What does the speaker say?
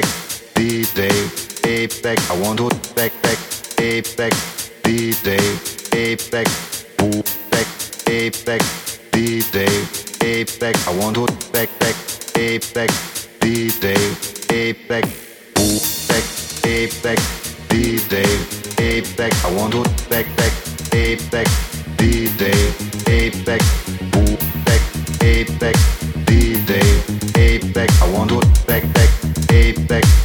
back, a back. I want to back, back, a back, back. I want to back, back, a back, day, a back, back, a back, day, a back. I want to back, back, a back, day, a back, back, a back, day, a back. I want to back, back. Tech.